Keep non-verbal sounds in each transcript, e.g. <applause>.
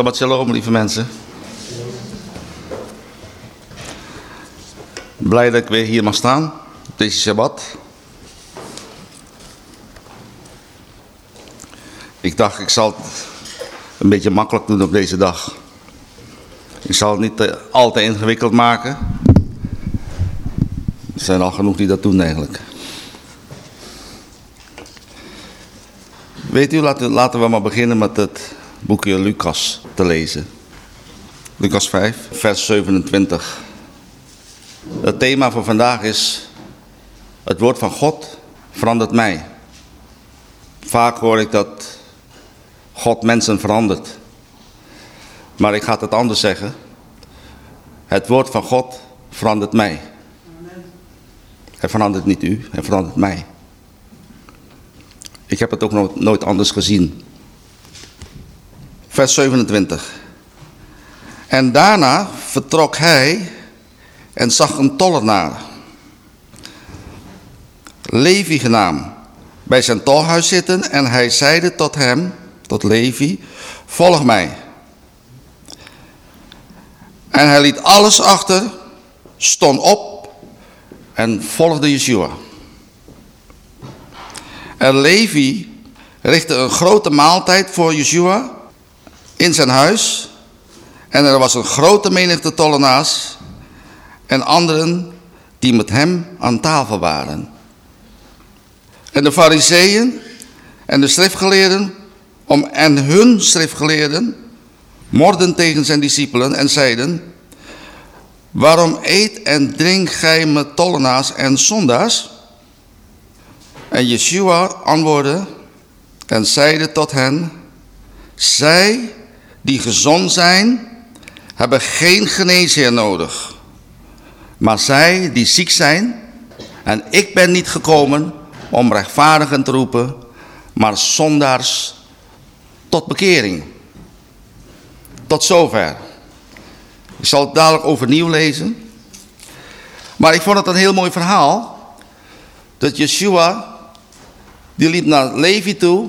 Shabbat shalom, lieve mensen. Blij dat ik weer hier mag staan, op deze Shabbat. Ik dacht, ik zal het een beetje makkelijk doen op deze dag. Ik zal het niet al te ingewikkeld maken. Er zijn al genoeg die dat doen eigenlijk. Weet u, laten we maar beginnen met het boekje Lucas te lezen. Lucas 5, vers 27. Het thema voor vandaag is... Het woord van God verandert mij. Vaak hoor ik dat God mensen verandert. Maar ik ga het anders zeggen. Het woord van God verandert mij. Hij verandert niet u, hij verandert mij. Ik heb het ook nooit, anders gezien. Vers 27. En daarna vertrok hij en zag een tollenaar, Levi genaamd, bij zijn tolhuis zitten en hij zeide tot hem, tot Levi, volg mij. En hij liet alles achter, stond op en volgde Yeshua. En Levi richtte een grote maaltijd voor Yeshua in zijn huis. En er was een grote menigte tollenaars en anderen die met hem aan tafel waren. En de fariseeën en de schriftgeleerden om, en hun schriftgeleerden morden tegen zijn discipelen en zeiden, waarom eet en drink gij met tollenaars en zondaars? En Yeshua antwoordde en zeide tot hen, zij die gezond zijn, hebben geen geneesheer nodig. Maar zij die ziek zijn, en ik ben niet gekomen om rechtvaardigen te roepen, maar zondaars tot bekering. Tot zover. Ik zal het dadelijk overnieuw lezen. Maar ik vond het een heel mooi verhaal. Dat Yeshua, die liep naar Levi toe.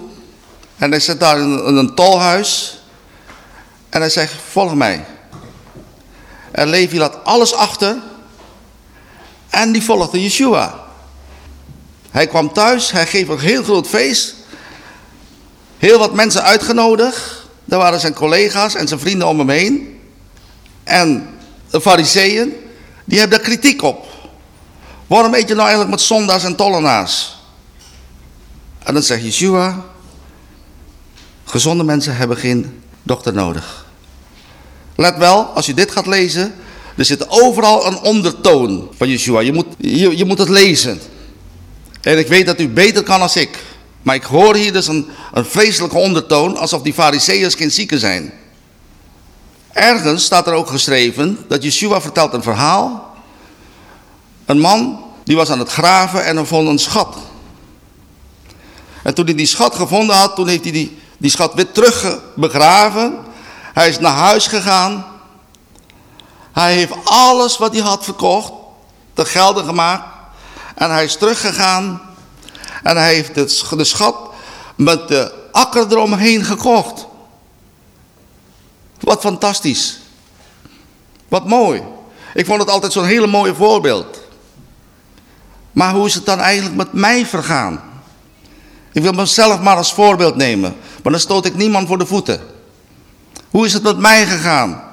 En hij zit daar in een tolhuis. En hij zegt, volg mij. En Levi laat alles achter. En die volgde Yeshua. Hij kwam thuis, hij geeft een heel groot feest. Heel wat mensen uitgenodigd. Daar waren zijn collega's en zijn vrienden om hem heen. En de fariseeën, die hebben daar kritiek op. Waarom eet je nou eigenlijk met zondaars en tollenaars? En dan zegt Yeshua, gezonde mensen hebben geen dokter nodig. Let wel, als je dit gaat lezen, er zit overal een ondertoon van Yeshua. Je moet, je, moet het lezen. En ik weet dat u beter kan als ik. Maar ik hoor hier dus een, een vreselijke ondertoon, alsof die fariseeërs geen zieken zijn. Ergens staat er ook geschreven dat Yeshua vertelt een verhaal. Een man die was aan het graven en hij vond een schat. En toen hij die schat gevonden had, toen heeft hij die, die schat weer terug begraven. Hij is naar huis gegaan. Hij heeft alles wat hij had verkocht te gelden gemaakt. En hij is teruggegaan. En hij heeft de schat met de akker eromheen gekocht. Wat fantastisch. Wat mooi. Ik vond het altijd zo'n hele mooie voorbeeld. Maar hoe is het dan eigenlijk met mij vergaan? Ik wil mezelf maar als voorbeeld nemen. Maar dan stoot ik niemand voor de voeten. Hoe is het met mij gegaan?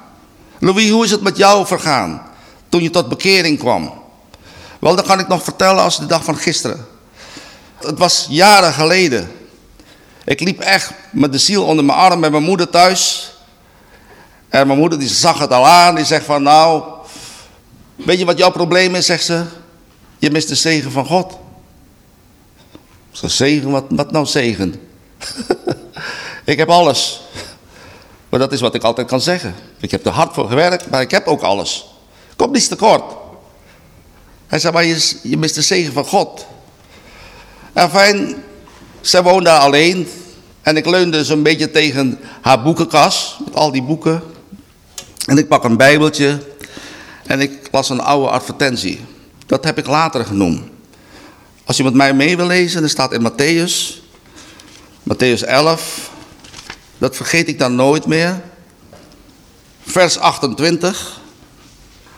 Louis, hoe is het met jou vergaan? Toen je tot bekering kwam. Wel, dat kan ik nog vertellen als de dag van gisteren. Het was jaren geleden. Ik liep echt met de ziel onder mijn arm bij mijn moeder thuis. En mijn moeder die zag het al aan. Die zegt van nou, weet je wat jouw probleem is, zegt ze. Je mist de zegen van God. Zo zegen, wat, wat nou zegen? <laughs> ik heb alles. Maar dat is wat ik altijd kan zeggen. Ik heb er hard voor gewerkt, maar ik heb ook alles. Komt niets tekort. Hij zei, maar je, je mist de zegen van God. En fijn, zij woonde daar alleen. En ik leunde zo'n beetje tegen haar boekenkast. Met al die boeken. En ik pak een bijbeltje. En ik las een oude advertentie. Dat heb ik later genoemd. Als je met mij mee wil lezen, dan staat in Matthäus. Matthäus 11. Dat vergeet ik dan nooit meer. vers 28.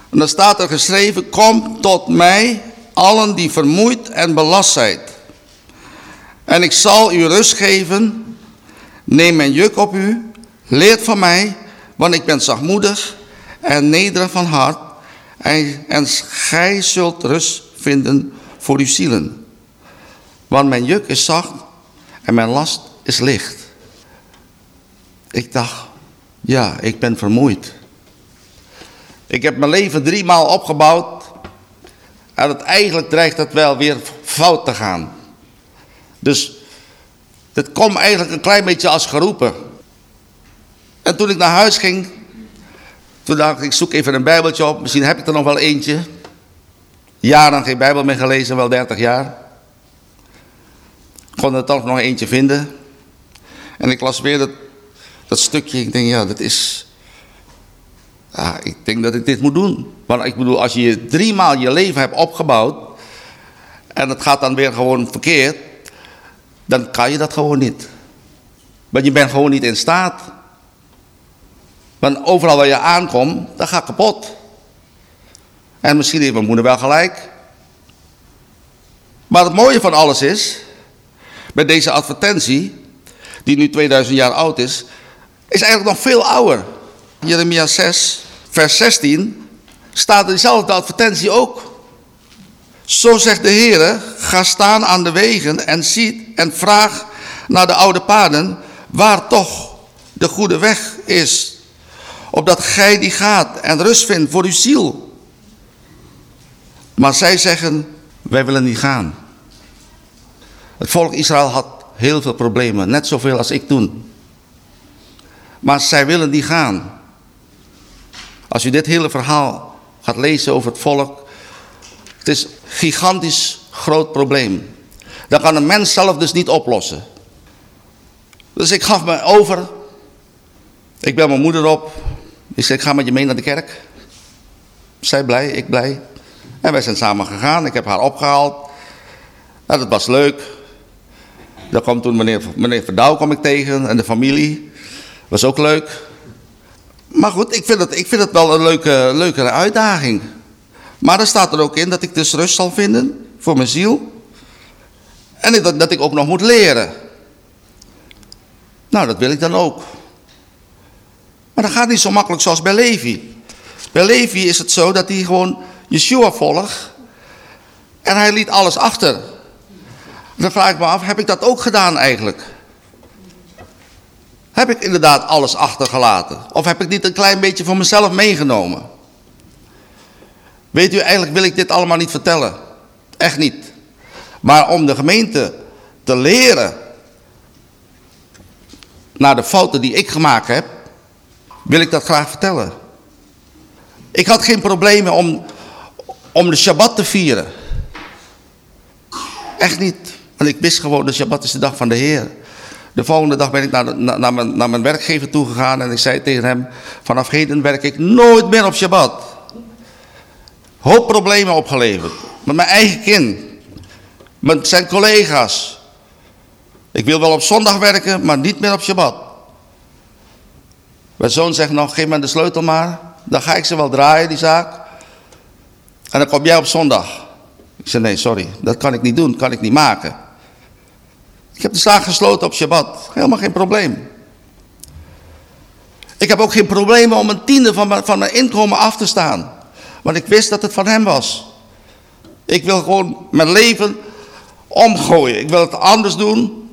En dan staat er geschreven, kom tot mij, allen die vermoeid en belast zijn. En ik zal u rust geven. Neem mijn juk op u, leert van mij, want ik ben zachtmoedig en nederig van hart. En, en gij zult rust vinden voor uw zielen. Want mijn juk is zacht en mijn last is licht. Ik dacht, ja, ik ben vermoeid. Ik heb mijn leven drie maal opgebouwd. En het, eigenlijk dreigt het wel weer fout te gaan. Dus het kwam eigenlijk een klein beetje als geroepen. En toen ik naar huis ging, toen dacht ik, ik zoek even een bijbeltje op. Misschien heb ik er nog wel eentje. Jaren geen bijbel meer gelezen, wel 30 jaar. Ik kon er toch nog eentje vinden. En ik las weer dat, dat stukje. Ik denk, ja, dat is... Ik denk dat ik dit moet doen. Want ik bedoel, als je drie maal je leven hebt opgebouwd... en het gaat dan weer gewoon verkeerd... dan kan je dat gewoon niet. Want je bent gewoon niet in staat. Want overal waar je aankomt, dan gaat kapot. En misschien heeft mijn moeder wel gelijk. Maar het mooie van alles is, met deze advertentie, die nu 2000 jaar oud is, is eigenlijk nog veel ouder. Jeremia 6, vers 16, staat dezelfde advertentie ook. Zo zegt de Heer, ga staan aan de wegen en ziet en vraag naar de oude paden, waar toch de goede weg is. Opdat gij die gaat en rust vindt voor uw ziel. Maar zij zeggen, wij willen niet gaan. Het volk Israël had heel veel problemen, net zoveel als ik toen. Maar zij willen niet gaan. Als u dit hele verhaal gaat lezen over het volk, het is een gigantisch groot probleem. Dat kan een mens zelf dus niet oplossen. Dus ik gaf me over. Ik bel mijn moeder op. Ik zei, ik ga met je mee naar de kerk. Zij blij, ik blij. En wij zijn samen gegaan. Ik heb haar opgehaald. En dat was leuk. Dan kwam toen meneer, meneer Verdouw kwam ik tegen en de familie. Was ook leuk. Maar goed, ik vind het, ik vind het wel een leuke, leukere uitdaging. Maar er staat er ook in dat ik dus rust zal vinden voor mijn ziel. En dat, dat ik ook nog moet leren. Nou, dat wil ik dan ook. Maar dat gaat niet zo makkelijk zoals bij Levi. Bij Levi is het zo dat hij gewoon Yeshua volgt. En hij liet alles achter. Dan vraag ik me af, heb ik dat ook gedaan eigenlijk? Heb ik inderdaad alles achtergelaten? Of heb ik niet een klein beetje van mezelf meegenomen? Weet u, eigenlijk wil ik dit allemaal niet vertellen. Echt niet. Maar om de gemeente te leren naar de fouten die ik gemaakt heb, wil ik dat graag vertellen. Ik had geen problemen om, om de Shabbat te vieren. Echt niet. Want ik wist gewoon, de Shabbat is de dag van de Heer. De volgende dag ben ik naar, mijn, naar mijn werkgever en ik zei tegen hem, vanaf heden werk ik nooit meer op Shabbat. Hoop problemen opgeleverd. Met mijn eigen kind. Met zijn collega's. Ik wil wel op zondag werken, maar niet meer op Shabbat. Mijn zoon zegt nog, geef me de sleutel maar. Dan ga ik ze wel draaien, die zaak. En dan kom jij op zondag. Ik zei, nee, sorry, dat kan ik niet doen, kan ik niet maken. Ik heb de zaak gesloten op Shabbat. Helemaal geen probleem. Ik heb ook geen probleem om een tiende van mijn, van mijn inkomen af te staan. Want ik wist dat het van hem was. Ik wil gewoon mijn leven omgooien. Ik wil het anders doen.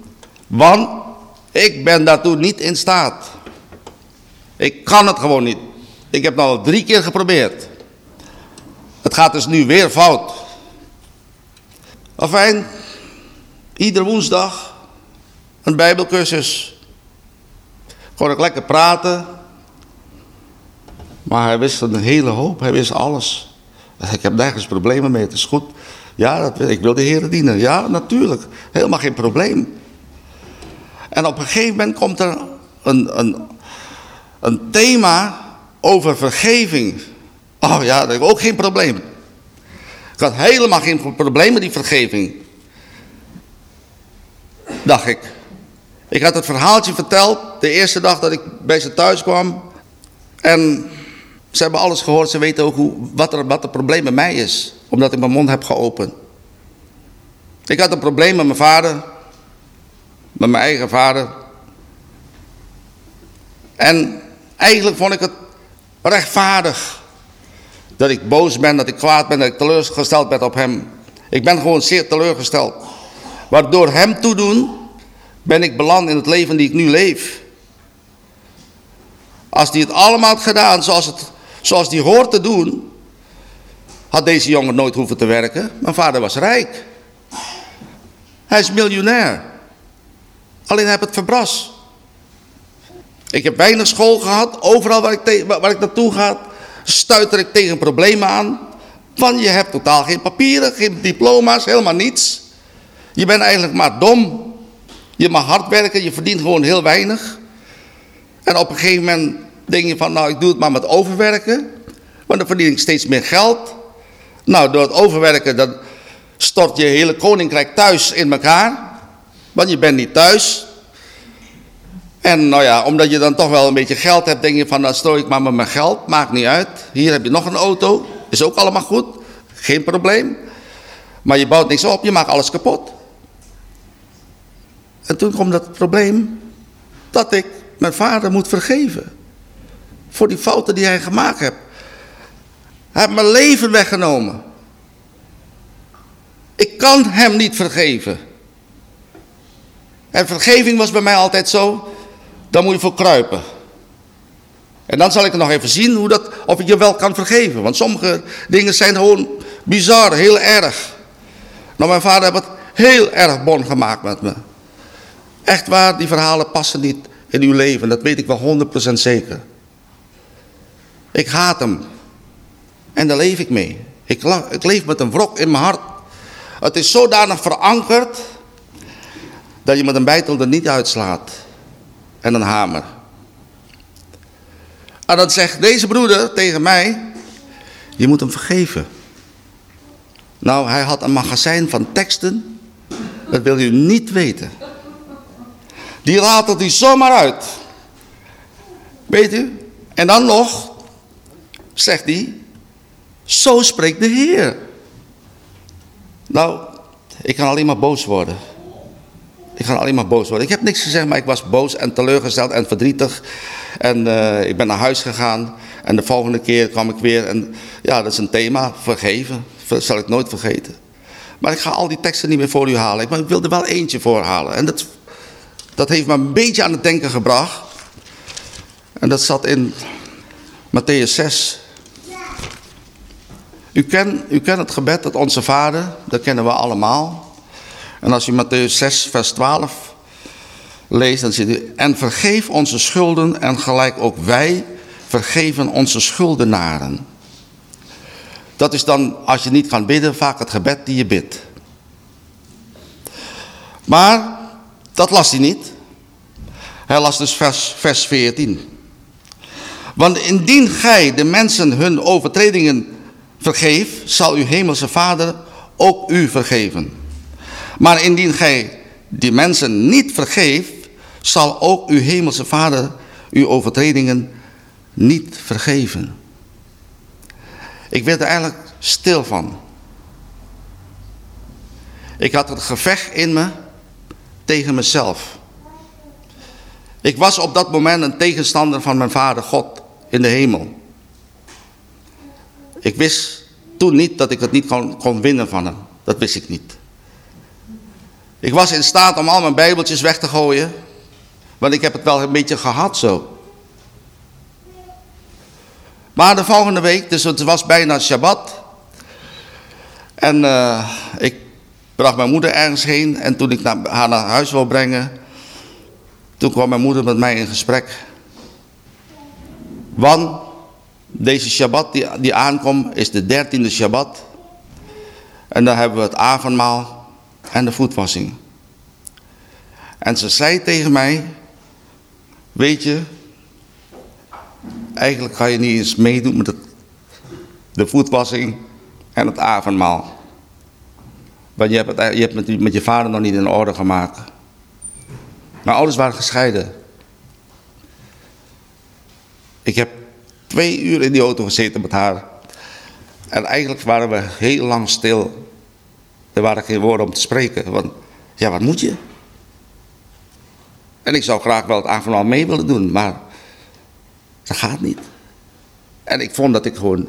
Want ik ben daartoe niet in staat. Ik kan het gewoon niet. Ik heb het al drie keer geprobeerd. Het gaat dus nu weer fout. Afijn, iedere woensdag een bijbelcursus. Gewoon ook lekker praten. Maar hij wist een hele hoop, hij wist alles. Ik heb nergens problemen mee, het is goed. Ja, dat, ik wil de Heer dienen. Ja, natuurlijk. Helemaal geen probleem. En op een gegeven moment komt er een, een, een thema over vergeving. Oh ja, dat heb ik ook geen probleem. Ik had helemaal geen probleem met die vergeving. Dacht ik. Ik had het verhaaltje verteld de eerste dag dat ik bij ze thuis kwam. En ze hebben alles gehoord. Ze weten ook hoe, wat, er, wat het probleem bij mij is. Omdat ik mijn mond heb geopend. Ik had een probleem met mijn vader. Met mijn eigen vader. En eigenlijk vond ik het rechtvaardig. Dat ik boos ben, dat ik kwaad ben, dat ik teleurgesteld ben op hem. Ik ben gewoon zeer teleurgesteld. Maar door hem toedoen ben ik beland in het leven die ik nu leef. Als hij het allemaal had gedaan zoals, het, zoals hij hoort te doen, had deze jongen nooit hoeven te werken. Mijn vader was rijk. Hij is miljonair. Alleen hij heeft het verbras. Ik heb weinig school gehad. Overal waar ik, waar ik naartoe ga, stuiter ik tegen problemen aan. Want je hebt totaal geen papieren, geen diploma's, helemaal niets. Je bent eigenlijk maar dom. Je mag hard werken, je verdient gewoon heel weinig. En op een gegeven moment denk je van, nou ik doe het maar met overwerken. Want dan verdien ik steeds meer geld. Nou, door het overwerken, dan stort je hele koninkrijk thuis in elkaar. Want je bent niet thuis. En nou ja, omdat je dan toch wel een beetje geld hebt, denk je van, dan stoor ik maar met mijn geld. Maakt niet uit. Hier heb je nog een auto. Is ook allemaal goed. Geen probleem. Maar je bouwt niks op, je maakt alles kapot. En toen kwam dat probleem dat ik mijn vader moet vergeven. Voor die fouten die hij gemaakt heeft. Hij heeft mijn leven weggenomen. Ik kan hem niet vergeven. En vergeving was bij mij altijd zo, dan moet je voor kruipen. En dan zal ik nog even zien hoe dat, of ik je wel kan vergeven. Want sommige dingen zijn gewoon bizar, heel erg. Nou, mijn vader heeft het heel erg bon gemaakt met me. Echt waar, die verhalen passen niet in uw leven. Dat weet ik wel 100% zeker. Ik haat hem. En daar leef ik mee. Ik, ik leef met een wrok in mijn hart. Het is zodanig verankerd dat je met een bijtel er niet uitslaat. En een hamer. En dan zegt deze broeder tegen mij, je moet hem vergeven. Nou, hij had een magazijn van teksten, dat wil u niet weten. Die laat hij zomaar uit. Weet u? En dan nog, zegt hij, zo spreekt de Heer. Nou, ik kan alleen maar boos worden. Ik ga alleen maar boos worden. Ik heb niks gezegd, maar ik was boos en teleurgesteld en verdrietig. En uh, ik ben naar huis gegaan. En de volgende keer kwam ik weer. En ja, dat is een thema. Vergeven. Dat zal ik nooit vergeten. Maar ik ga al die teksten niet meer voor u halen. Maar ik wil er wel eentje voor halen. En dat, dat heeft me een beetje aan het denken gebracht. En dat zat in Matthäus 6. U kent, u kent het gebed dat onze vader, dat kennen we allemaal. En als u Matthäus 6 vers 12 leest, dan ziet u... En vergeef onze schulden en gelijk ook wij vergeven onze schuldenaren. Dat is dan, als je niet kan bidden, vaak het gebed die je bidt. Maar dat las hij niet. Hij las dus vers, vers 14. Want indien gij de mensen hun overtredingen vergeeft, zal uw hemelse vader ook u vergeven. Maar indien gij die mensen niet vergeeft, zal ook uw hemelse vader uw overtredingen niet vergeven. Ik werd er eigenlijk stil van. Ik had het gevecht in me tegen mezelf. Ik was op dat moment een tegenstander van mijn vader God in de hemel. Ik wist toen niet dat ik het niet kon, kon winnen van hem. Dat wist ik niet. Ik was in staat om al mijn bijbeltjes weg te gooien. Want ik heb het wel een beetje gehad zo. Maar de volgende week, dus het was bijna Shabbat. En uh, ik bracht mijn moeder ergens heen. En toen ik haar naar huis wil brengen. Toen kwam mijn moeder met mij in gesprek. Want deze Shabbat die, die aankomt is de dertiende Shabbat. En dan hebben we het avondmaal en de voetwassing. En ze zei tegen mij, weet je, eigenlijk ga je niet eens meedoen met het, de voetwassing en het avondmaal. Want je hebt, het, je hebt met, je vader nog niet in orde gemaakt. Mijn ouders waren gescheiden. Ik heb twee uur in die auto gezeten met haar. En eigenlijk waren we heel lang stil. Er waren geen woorden om te spreken. Want ja, wat moet je? En ik zou graag wel het avondmaal mee willen doen, maar dat gaat niet. En ik vond dat ik gewoon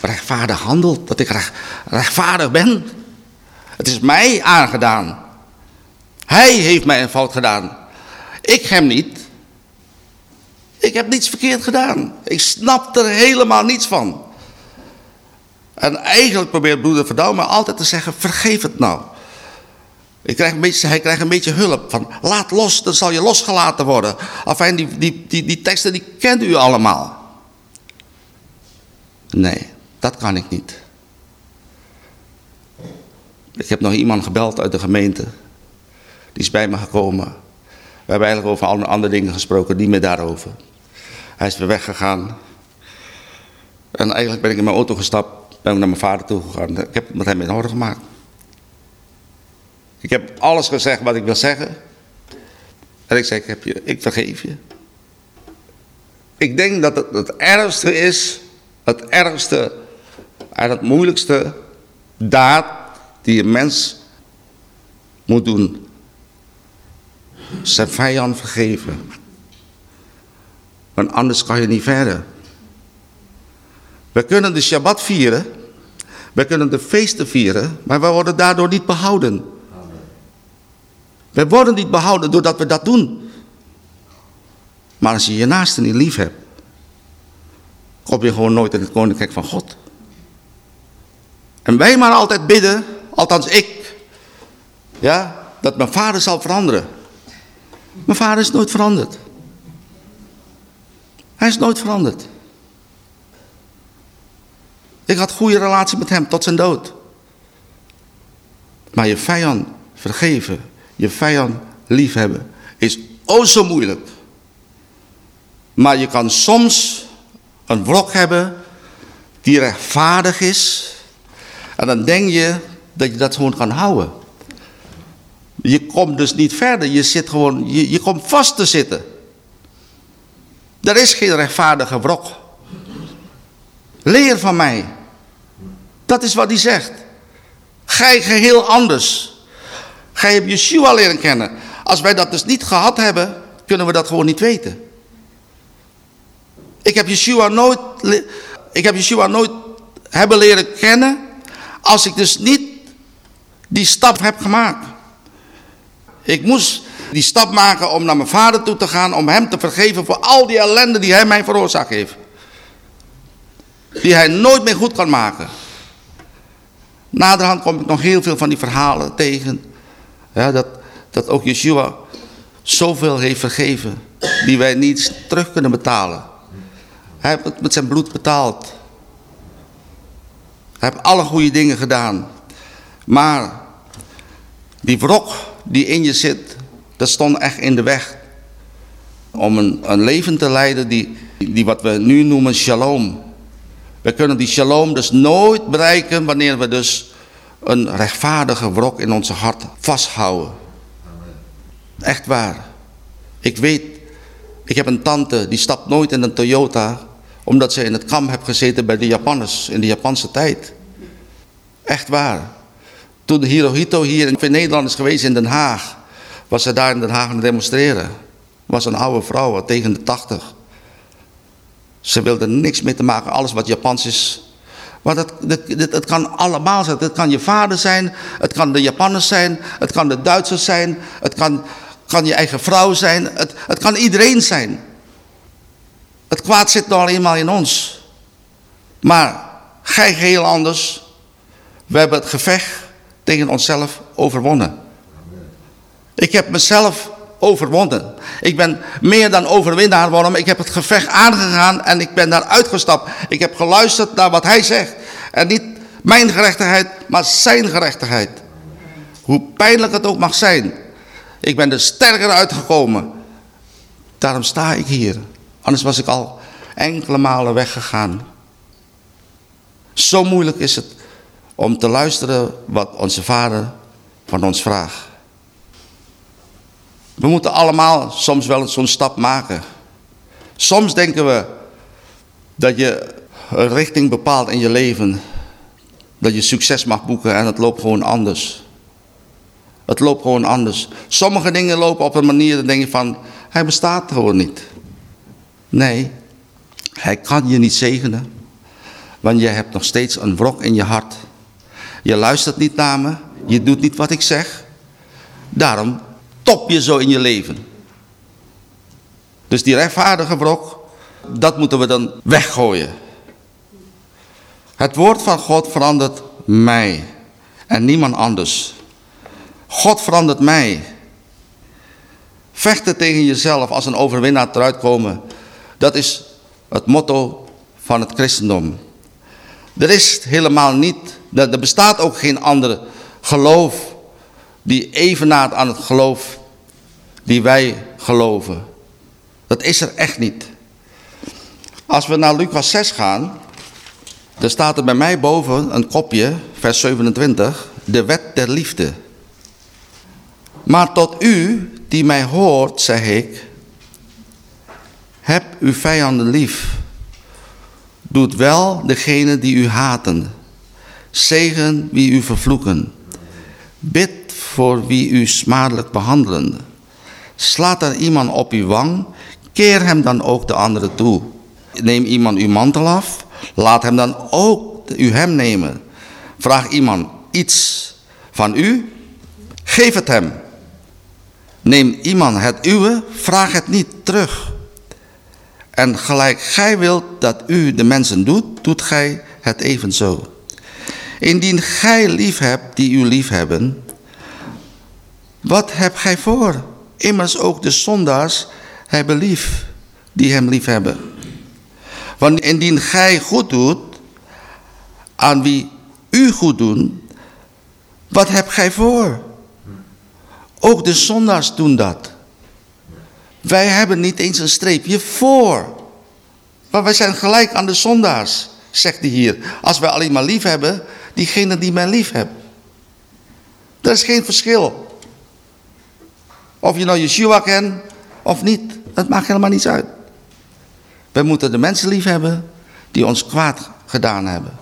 rechtvaardig handel, dat ik recht, rechtvaardig ben. Het is mij aangedaan. Hij heeft mij een fout gedaan. Ik hem niet. Ik heb niets verkeerd gedaan. Ik snap er helemaal niets van. En eigenlijk probeert broeder Verdouw me altijd te zeggen, vergeef het nou. Ik krijg hij krijgt een beetje hulp van, laat los, dan zal je losgelaten worden. Enfin, die, die, die, die teksten die kent u allemaal. Nee, dat kan ik niet. Ik heb nog iemand gebeld uit de gemeente. Die is bij me gekomen. We hebben eigenlijk over alle andere dingen gesproken, niet meer daarover. Hij is weer weggegaan. En eigenlijk ben ik in mijn auto gestapt, ben ik naar mijn vader toe gegaan. Ik heb het met hem in orde gemaakt. Ik heb alles gezegd wat ik wil zeggen. En ik zeg, ik, heb je, ik vergeef je. Ik denk dat het het ergste is, het ergste en het moeilijkste daad die een mens moet doen. Zijn vijand vergeven. Want anders kan je niet verder. We kunnen de Shabbat vieren. We kunnen de feesten vieren. Maar we worden daardoor niet behouden. We worden niet behouden doordat we dat doen. Maar als je je naaste niet lief hebt. Kom je gewoon nooit in het koninkrijk van God. En wij maar altijd bidden. Althans ik. Ja, dat mijn vader zal veranderen. Mijn vader is nooit veranderd. Hij is nooit veranderd. Ik had goede relatie met hem tot zijn dood. Maar je vijand vergeven, je vijand liefhebben, is ook zo moeilijk. Maar je kan soms een wrok hebben die rechtvaardig is. En dan denk je dat je dat gewoon kan houden. Je komt dus niet verder. Je, zit gewoon, je, je komt vast te zitten. Er is geen rechtvaardige wrok. Leer van mij. Dat is wat hij zegt. Gij geheel anders. Gij hebt Yeshua leren kennen. Als wij dat dus niet gehad hebben, kunnen we dat gewoon niet weten. Ik heb Yeshua nooit, ik heb Yeshua nooit hebben leren kennen, als ik dus niet die stap heb gemaakt. Ik moest die stap maken om naar mijn vader toe te gaan, om hem te vergeven voor al die ellende die hij mij veroorzaakt heeft. Die hij nooit meer goed kan maken. Naderhand kom ik nog heel veel van die verhalen tegen. Ja, dat, dat ook Yeshua zoveel heeft vergeven. Die wij niet terug kunnen betalen. Hij heeft het met zijn bloed betaald. Hij heeft alle goede dingen gedaan. Maar die wrok die in je zit, dat stond echt in de weg. Om een, een leven te leiden die, die wat we nu noemen shalom. We kunnen die shalom dus nooit bereiken wanneer we dus een rechtvaardige wrok in onze hart vasthouden. Echt waar. Ik weet, ik heb een tante die stapt nooit in een Toyota omdat ze in het kamp heeft gezeten bij de Japanners in de Japanse tijd. Echt waar. Toen Hirohito hier in Nederland is geweest in Den Haag, was ze daar in Den Haag aan het demonstreren. Was een oude vrouw tegen de tachtig. Ze wilde niks mee te maken, alles wat Japans is. Maar dat, dat, dat, kan allemaal zijn. Het kan je vader zijn, het kan de Japanners zijn, het kan de Duitsers zijn, het kan, kan je eigen vrouw zijn, het, het kan iedereen zijn. Het kwaad zit nou eenmaal in ons. Maar gij heel anders. We hebben het gevecht tegen onszelf overwonnen. Ik heb mezelf overwonnen. Ik ben meer dan overwinnaar. Waarom? Ik heb het gevecht aangegaan en ik ben daar uitgestapt. Ik heb geluisterd naar wat hij zegt. En niet mijn gerechtigheid, maar zijn gerechtigheid. Hoe pijnlijk het ook mag zijn. Ik ben er sterker uitgekomen. Daarom sta ik hier. Anders was ik al enkele malen weggegaan. Zo moeilijk is het om te luisteren wat onze vader van ons vraagt. We moeten allemaal soms wel zo'n stap maken. Soms denken we Dat je een richting bepaalt in je leven. Dat je succes mag boeken en het loopt gewoon anders. Het loopt gewoon anders. Sommige dingen lopen op een manier, dan denk je van, hij bestaat gewoon niet. Nee, hij kan je niet zegenen. Want je hebt nog steeds een wrok in je hart. Je luistert niet naar me. Je doet niet wat ik zeg. Daarom top je zo in je leven. Dus die rechtvaardige wrok, dat moeten we dan weggooien. Het woord van God verandert mij en niemand anders. God verandert mij. Vechten tegen jezelf als een overwinnaar eruit komen. Dat is het motto van het christendom. Er is helemaal niet, er bestaat ook geen andere geloof die evenaart aan het geloof die wij geloven. Dat is er echt niet. Als we naar Lucas 6 gaan, dan staat er bij mij boven een kopje, vers 27, de wet der liefde. Maar tot u die mij hoort, zeg ik, heb uw vijanden lief. Doet wel degene die u haten. Zegen wie u vervloeken. Bid voor wie u smadelijk behandelen. Slaat er iemand op uw wang, keer hem dan ook de andere toe. Neem iemand uw mantel af, laat hem dan ook u hem nemen. Vraag iemand iets van u, geef het hem. Neem iemand het uwe, vraag het niet terug. En gelijk gij wilt dat u de mensen doet, doet gij het evenzo. Indien gij lief hebt die u lief hebben, wat hebt gij voor? Immers ook de zondaars hebben lief, die hem lief hebben. Want indien gij goed doet, aan wie u goed doen, wat hebt gij voor? Ook de zondaars doen dat. Wij hebben niet eens een streepje voor. Maar wij zijn gelijk aan de zondaars, zegt hij hier. Als wij alleen maar lief hebben, diegene die mij lief hebben. Er is geen verschil. Of je nou Yeshua kent of niet, dat maakt helemaal niets uit. Wij moeten de mensen lief hebben die ons kwaad gedaan hebben.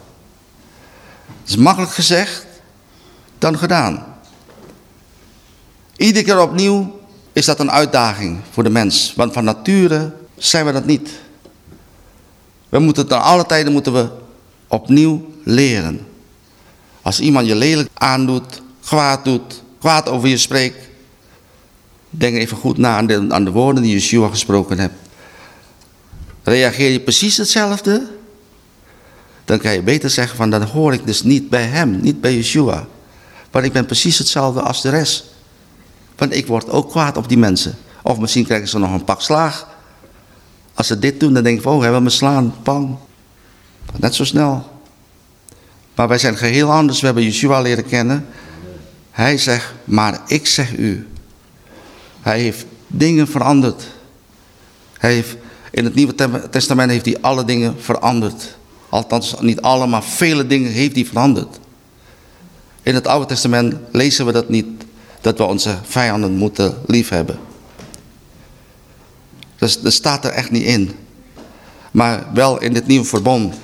Het is makkelijk gezegd dan gedaan. Iedere keer opnieuw is dat een uitdaging voor de mens. Want van nature zijn we dat niet. We moeten ten alle tijden moeten we opnieuw leren. Als iemand je lelijk aandoet, kwaad doet, kwaad over je spreekt. Denk even goed na aan de, aan de woorden die Yeshua gesproken hebt. Reageer je precies hetzelfde? Dan kan je beter zeggen van dan hoor ik dus niet bij hem, niet bij Yeshua. Want ik ben precies hetzelfde als de rest. Want ik word ook kwaad op die mensen. Of misschien krijgen ze nog een pak slaag. Als ze dit doen, dan denk ik van, oh, hebben we me slaan, pang. Net zo snel. Maar wij zijn geheel anders. We hebben Yeshua leren kennen. Hij zegt, maar ik zeg u. Hij heeft dingen veranderd. Hij heeft, in het Nieuwe Testament heeft hij alle dingen veranderd. Althans, niet alle, maar vele dingen heeft hij veranderd. In het Oude Testament lezen we dat niet dat we onze vijanden moeten liefhebben. Dus dat staat er echt niet in. Maar wel in dit nieuwe verbond.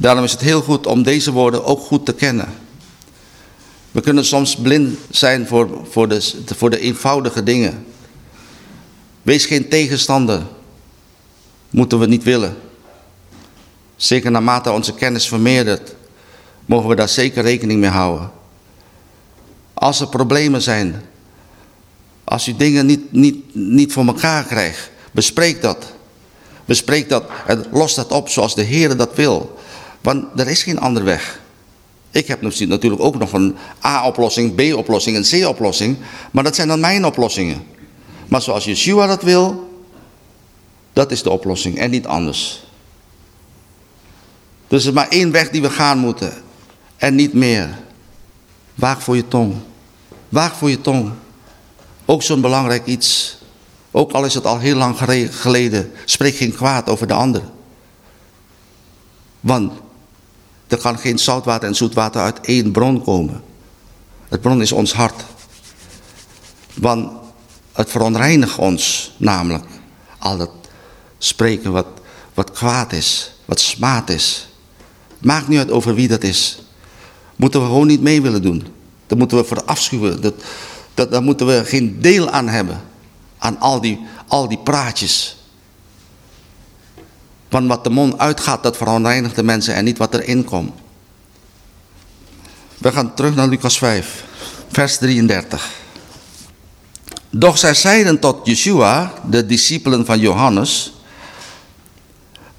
Daarom is het heel goed om deze woorden ook goed te kennen. We kunnen soms blind zijn voor, voor, de, voor de eenvoudige dingen. Wees geen tegenstander. Moeten we niet willen. Zeker naarmate onze kennis vermeerdert, mogen we daar zeker rekening mee houden. Als er problemen zijn, als u dingen niet, niet, niet voor elkaar krijgt, bespreek dat. Bespreek dat en los dat op zoals de Heer dat wil. Want er is geen andere weg. Ik heb natuurlijk ook nog een A-oplossing, B-oplossing en C-oplossing. Maar dat zijn dan mijn oplossingen. Maar zoals Yeshua dat wil, dat is de oplossing en niet anders. Dus er is maar één weg die we gaan moeten. En niet meer. Waag voor je tong. Waag voor je tong. Ook zo'n belangrijk iets. Ook al is het al heel lang geleden. Spreek geen kwaad over de ander. Want er kan geen zoutwater en zoetwater uit één bron komen. Het bron is ons hart. Want het verontreinigt ons namelijk. Al dat spreken wat, wat kwaad is, wat smaad is. Maakt niet uit over wie dat is. Moeten we gewoon niet mee willen doen. Dat moeten we verafschuwen. Dat, dat, daar moeten we geen deel aan hebben. Aan al die, al die praatjes. Want wat de mond uitgaat, dat veronreinigt de mensen en niet wat erin komt. We gaan terug naar Lucas 5, vers 33. Doch zij zeiden tot Yeshua, de discipelen van Johannes...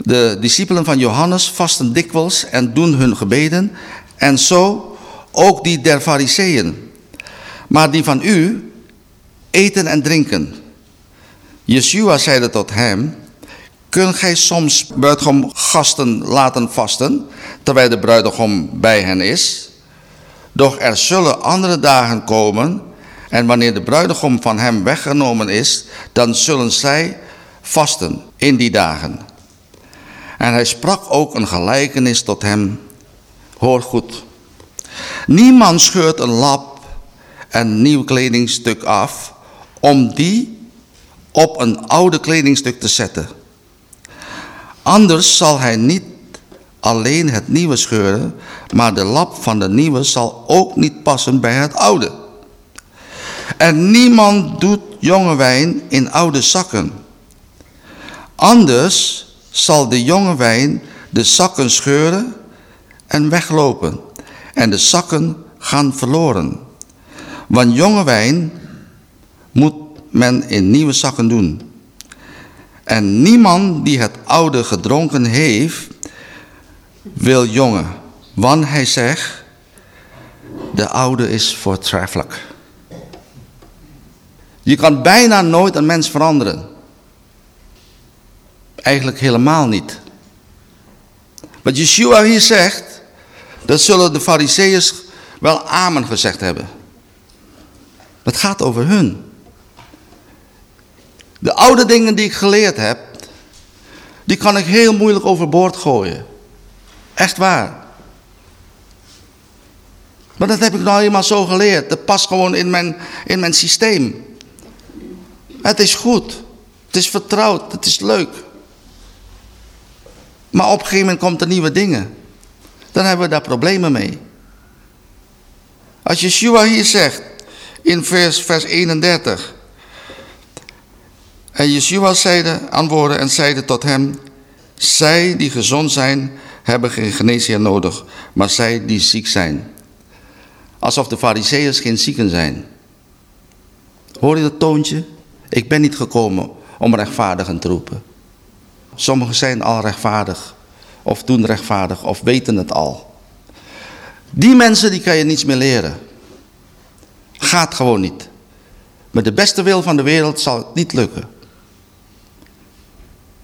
De discipelen van Johannes vasten dikwijls en doen hun gebeden... en zo ook die der fariseeën. Maar die van u eten en drinken. Yeshua zeide tot hem... Kun gij soms bruidegom gasten laten vasten, terwijl de bruidegom bij hen is? Doch er zullen andere dagen komen, en wanneer de bruidegom van hem weggenomen is, dan zullen zij vasten in die dagen. En hij sprak ook een gelijkenis tot hem. Hoor goed. Niemand scheurt een lap en nieuw kledingstuk af, om die op een oude kledingstuk te zetten. Anders zal hij niet alleen het nieuwe scheuren, maar de lap van de nieuwe zal ook niet passen bij het oude. En niemand doet jonge wijn in oude zakken. Anders zal de jonge wijn de zakken scheuren en weglopen. En de zakken gaan verloren. Want jonge wijn moet men in nieuwe zakken doen. En niemand die het oude gedronken heeft, wil jonge. Want hij zegt, de oude is voortreffelijk. Je kan bijna nooit een mens veranderen. Eigenlijk helemaal niet. Wat Yeshua hier zegt, dat zullen de fariseeën wel amen gezegd hebben. Het gaat over hun. De oude dingen die ik geleerd heb, die kan ik heel moeilijk overboord gooien. Echt waar. Maar dat heb ik nou eenmaal zo geleerd. Dat past gewoon in mijn, in mijn systeem. Het is goed. Het is vertrouwd. Het is leuk. Maar op een gegeven moment komt er nieuwe dingen. Dan hebben we daar problemen mee. Als Yeshua hier zegt, in vers, vers 31. En Yeshua zeide, antwoordde en zeide tot hem, zij die gezond zijn, hebben geen geneesheer nodig, maar zij die ziek zijn. Alsof de fariseeërs geen zieken zijn. Hoor je dat toontje? Ik ben niet gekomen om rechtvaardigen te roepen. Sommigen zijn al rechtvaardig, of doen rechtvaardig, of weten het al. Die mensen die kan je niets meer leren. Gaat gewoon niet. Met de beste wil van de wereld zal het niet lukken.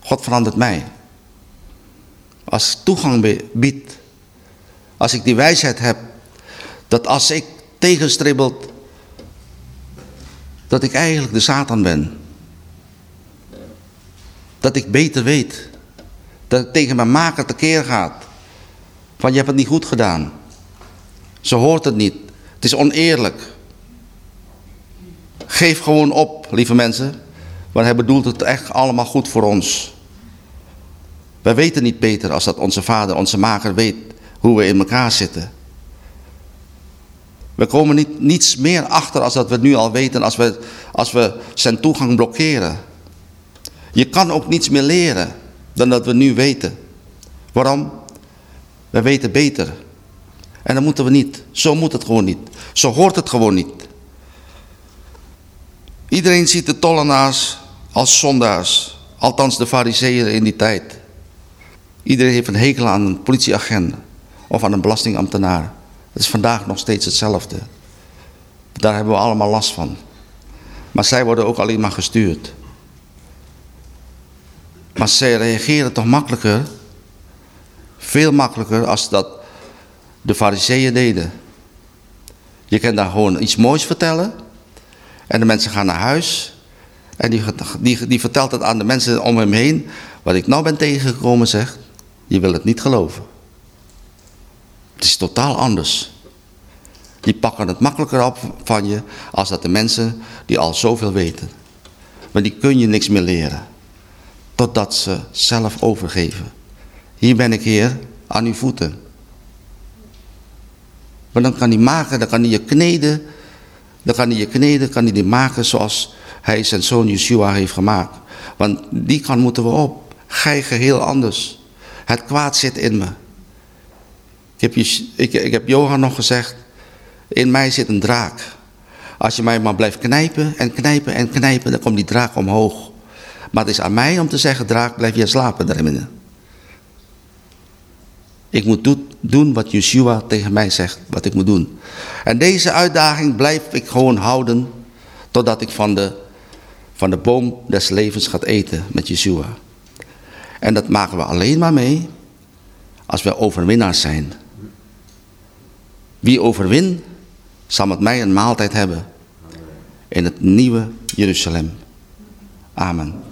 God verandert mij. Als toegang bied, als ik die wijsheid heb, dat als ik tegenstribbelt, dat ik eigenlijk de Satan ben. Dat ik beter weet. Dat ik tegen mijn maker tekeer gaat. Van je hebt het niet goed gedaan. Zo hoort het niet. Het is oneerlijk. Geef gewoon op, lieve mensen. Want hij bedoelt het echt allemaal goed voor ons. Wij weten niet beter als dat onze vader, onze maker weet hoe we in elkaar zitten. We komen niet, niets meer achter als dat we nu al weten als we, als we zijn toegang blokkeren. Je kan ook niets meer leren dan dat we nu weten. Waarom? We weten beter. En dat moeten we niet. Zo moet het gewoon niet. Zo hoort het gewoon niet. Iedereen ziet de tollenaars als zondaars. Althans de fariseeën in die tijd. Iedereen heeft een hekel aan een politieagent of aan een belastingambtenaar. Het is vandaag nog steeds hetzelfde. Daar hebben we allemaal last van. Maar zij worden ook alleen maar gestuurd. Maar zij reageren toch makkelijker, veel makkelijker als dat de fariseeën deden. Je kan daar gewoon iets moois vertellen en de mensen gaan naar huis en die, die, die vertelt het aan de mensen om hem heen. Wat ik nou ben tegengekomen zegt, je wil het niet geloven. Het is totaal anders. Die pakken het makkelijker op van je als dat de mensen die al zoveel weten. Maar die kun je niks meer leren. totdat ze zelf overgeven. Hier ben ik, Heer, aan uw voeten. Maar dan kan hij maken, dan kan hij je kneden. Dan kan hij je kneden, kan hij die maken zoals hij zijn zoon Yeshua heeft gemaakt. Want die kan moeten we op. Gij geheel anders. Het kwaad zit in me. Ik heb, ik, ik heb Johan nog gezegd, in mij zit een draak. Als je mij maar blijft knijpen en knijpen en knijpen, dan komt die draak omhoog. Maar het is aan mij om te zeggen, draak, blijf je slapen daarin. Ik moet doen wat Yeshua tegen mij zegt, wat ik moet doen. En deze uitdaging blijf ik gewoon houden, totdat ik van de, van de boom des levens gaat eten met Yeshua. En dat maken we alleen maar mee als we overwinnaars zijn. Wie overwint, zal met mij een maaltijd hebben in het nieuwe Jeruzalem. Amen.